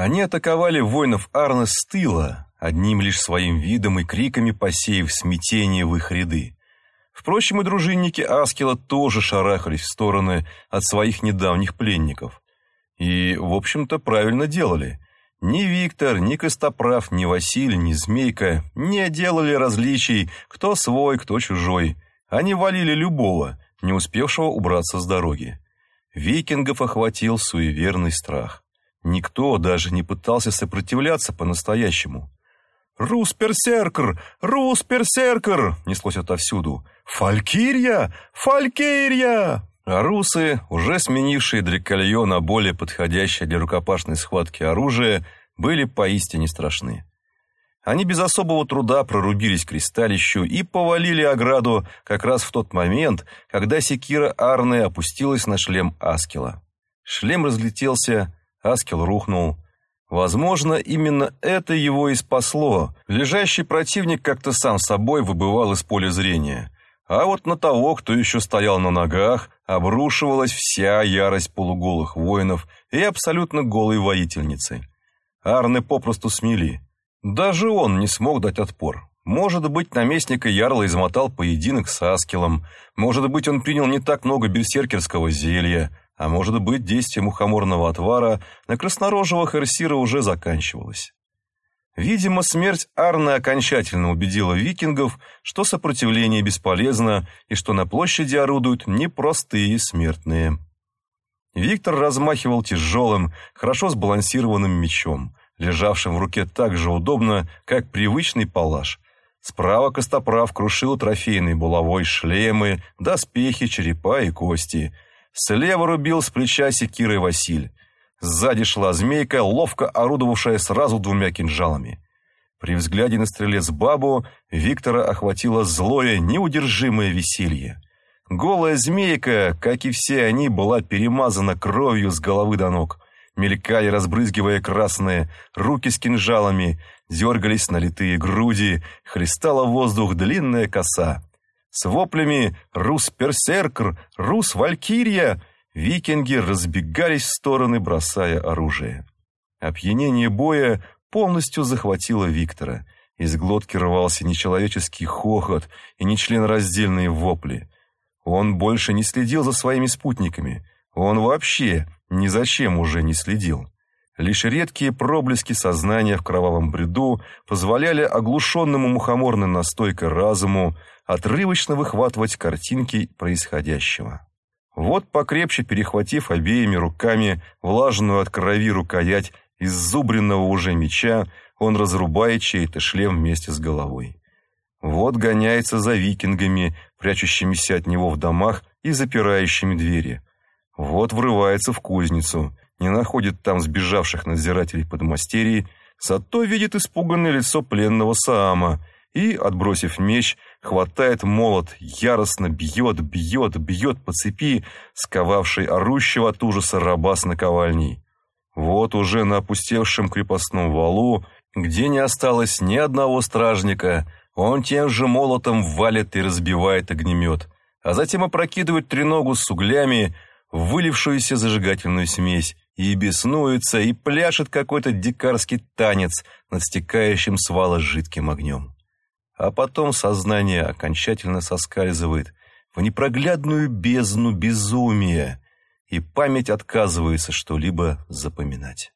Они атаковали воинов Арна с тыла, одним лишь своим видом и криками посеяв смятение в их ряды. Впрочем, и дружинники Аскела тоже шарахались в стороны от своих недавних пленников. И, в общем-то, правильно делали. Ни Виктор, ни Костоправ, ни Василий, ни Змейка не делали различий, кто свой, кто чужой. Они валили любого, не успевшего убраться с дороги. Викингов охватил суеверный страх. Никто даже не пытался сопротивляться по-настоящему. «Рус-персеркер! Рус-персеркер!» неслось отовсюду. «Фалькирия! Фалькирия!» А русы, уже сменившие дреколье на более подходящее для рукопашной схватки оружие, были поистине страшны. Они без особого труда прорубились к кристалищу и повалили ограду как раз в тот момент, когда секира Арны опустилась на шлем Аскела. Шлем разлетелся, Аскел рухнул. Возможно, именно это его и спасло. Лежащий противник как-то сам собой выбывал из поля зрения. А вот на того, кто еще стоял на ногах, обрушивалась вся ярость полуголых воинов и абсолютно голой воительницы. Арны попросту смели. Даже он не смог дать отпор. Может быть, наместника Ярла измотал поединок с Аскелом. Может быть, он принял не так много берсеркерского зелья. А может быть, действие мухоморного отвара на краснорожего Херсира уже заканчивалось. Видимо, смерть Арны окончательно убедила викингов, что сопротивление бесполезно и что на площади орудуют непростые смертные. Виктор размахивал тяжелым, хорошо сбалансированным мечом, лежавшим в руке так же удобно, как привычный палаш. Справа Костоправ крушил трофейные булавой шлемы, доспехи, черепа и кости – Слева рубил с плеча секирой Василь. Сзади шла змейка, ловко орудовавшая сразу двумя кинжалами. При взгляде на стрелец бабу Виктора охватило злое, неудержимое веселье. Голая змейка, как и все они, была перемазана кровью с головы до ног. Мелькали, разбрызгивая красные, руки с кинжалами, дергались налитые груди, хлестала воздух длинная коса. С воплями «Рус-персеркр! Рус-валькирия!» викинги разбегались в стороны, бросая оружие. Опьянение боя полностью захватило Виктора. Из глотки рвался нечеловеческий хохот и нечленораздельные вопли. Он больше не следил за своими спутниками. Он вообще ни зачем уже не следил. Лишь редкие проблески сознания в кровавом бреду позволяли оглушенному мухоморной настойкой разуму отрывочно выхватывать картинки происходящего. Вот покрепче перехватив обеими руками влажную от крови рукоять из зубренного уже меча, он разрубает чей-то шлем вместе с головой. Вот гоняется за викингами, прячущимися от него в домах и запирающими двери. Вот врывается в кузницу, не находит там сбежавших надзирателей подмастерий, зато видит испуганное лицо пленного Саама и, отбросив меч, хватает молот, яростно бьет, бьет, бьет по цепи, сковавшей орущего от ужаса раба с наковальней. Вот уже на опустевшем крепостном валу, где не осталось ни одного стражника, он тем же молотом валит и разбивает огнемет, а затем опрокидывает треногу с углями, вылившуюся зажигательную смесь, и беснуется, и пляшет какой-то дикарский танец над стекающим с вала жидким огнем. А потом сознание окончательно соскальзывает в непроглядную бездну безумия, и память отказывается что-либо запоминать.